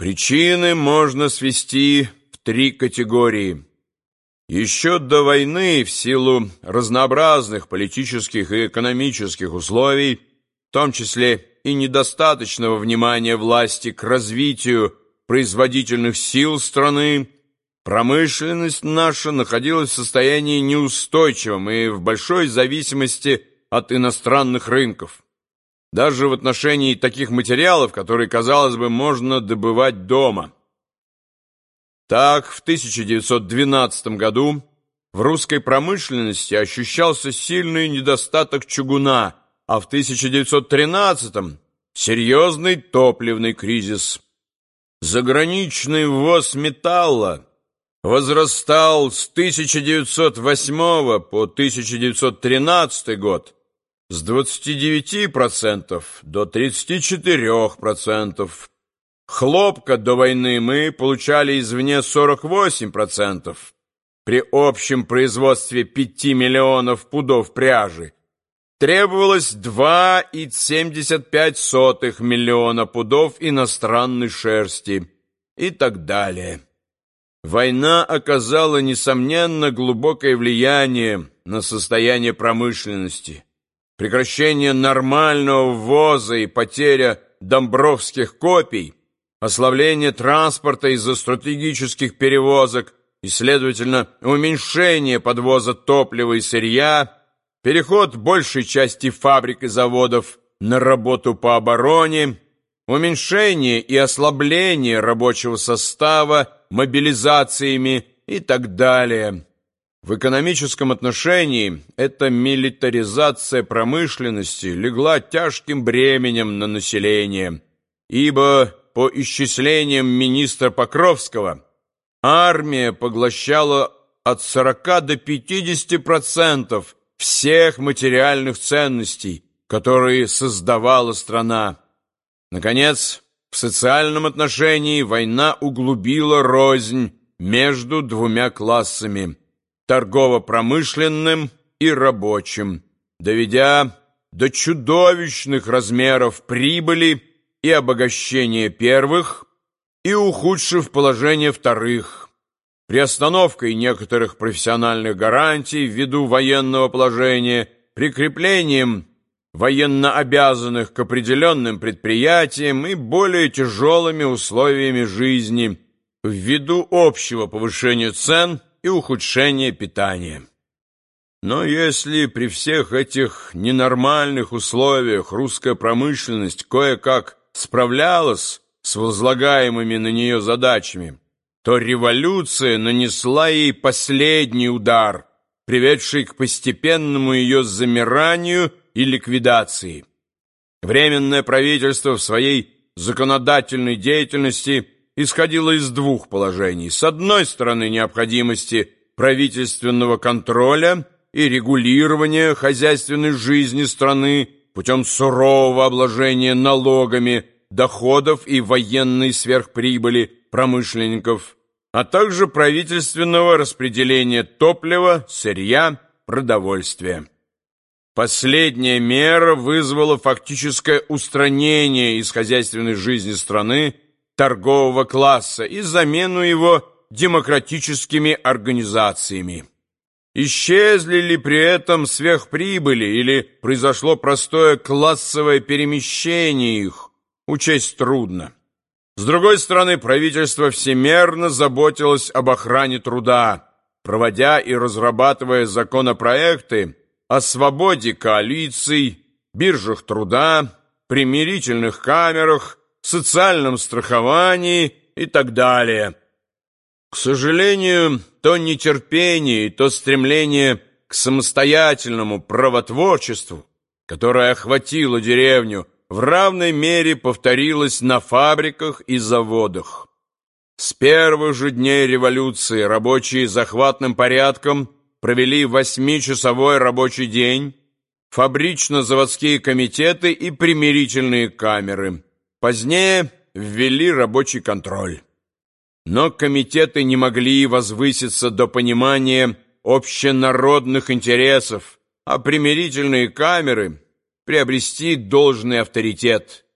Причины можно свести в три категории. Еще до войны, в силу разнообразных политических и экономических условий, в том числе и недостаточного внимания власти к развитию производительных сил страны, промышленность наша находилась в состоянии неустойчивом и в большой зависимости от иностранных рынков даже в отношении таких материалов, которые, казалось бы, можно добывать дома. Так, в 1912 году в русской промышленности ощущался сильный недостаток чугуна, а в 1913 – серьезный топливный кризис. Заграничный ввоз металла возрастал с 1908 по 1913 год с 29% до 34%. Хлопка до войны мы получали извне 48%. При общем производстве 5 миллионов пудов пряжи требовалось 2,75 миллиона пудов иностранной шерсти и так далее. Война оказала, несомненно, глубокое влияние на состояние промышленности прекращение нормального ввоза и потеря домбровских копий, ослабление транспорта из-за стратегических перевозок и, следовательно, уменьшение подвоза топлива и сырья, переход большей части фабрик и заводов на работу по обороне, уменьшение и ослабление рабочего состава мобилизациями и так далее – в экономическом отношении эта милитаризация промышленности легла тяжким бременем на население, ибо, по исчислениям министра Покровского, армия поглощала от 40 до 50% всех материальных ценностей, которые создавала страна. Наконец, в социальном отношении война углубила рознь между двумя классами – торгово-промышленным и рабочим, доведя до чудовищных размеров прибыли и обогащения первых и ухудшив положение вторых, приостановкой некоторых профессиональных гарантий ввиду военного положения, прикреплением военно обязанных к определенным предприятиям и более тяжелыми условиями жизни ввиду общего повышения цен – и ухудшение питания. Но если при всех этих ненормальных условиях русская промышленность кое-как справлялась с возлагаемыми на нее задачами, то революция нанесла ей последний удар, приведший к постепенному ее замиранию и ликвидации. Временное правительство в своей законодательной деятельности – исходила из двух положений. С одной стороны, необходимости правительственного контроля и регулирования хозяйственной жизни страны путем сурового обложения налогами доходов и военной сверхприбыли промышленников, а также правительственного распределения топлива, сырья, продовольствия. Последняя мера вызвала фактическое устранение из хозяйственной жизни страны торгового класса и замену его демократическими организациями. Исчезли ли при этом сверхприбыли или произошло простое классовое перемещение их, учесть трудно. С другой стороны, правительство всемерно заботилось об охране труда, проводя и разрабатывая законопроекты о свободе коалиций, биржах труда, примирительных камерах, социальном страховании и так далее. К сожалению, то нетерпение то стремление к самостоятельному правотворчеству, которое охватило деревню, в равной мере повторилось на фабриках и заводах. С первых же дней революции рабочие захватным порядком провели восьмичасовой рабочий день, фабрично-заводские комитеты и примирительные камеры – Позднее ввели рабочий контроль. Но комитеты не могли возвыситься до понимания общенародных интересов, а примирительные камеры приобрести должный авторитет.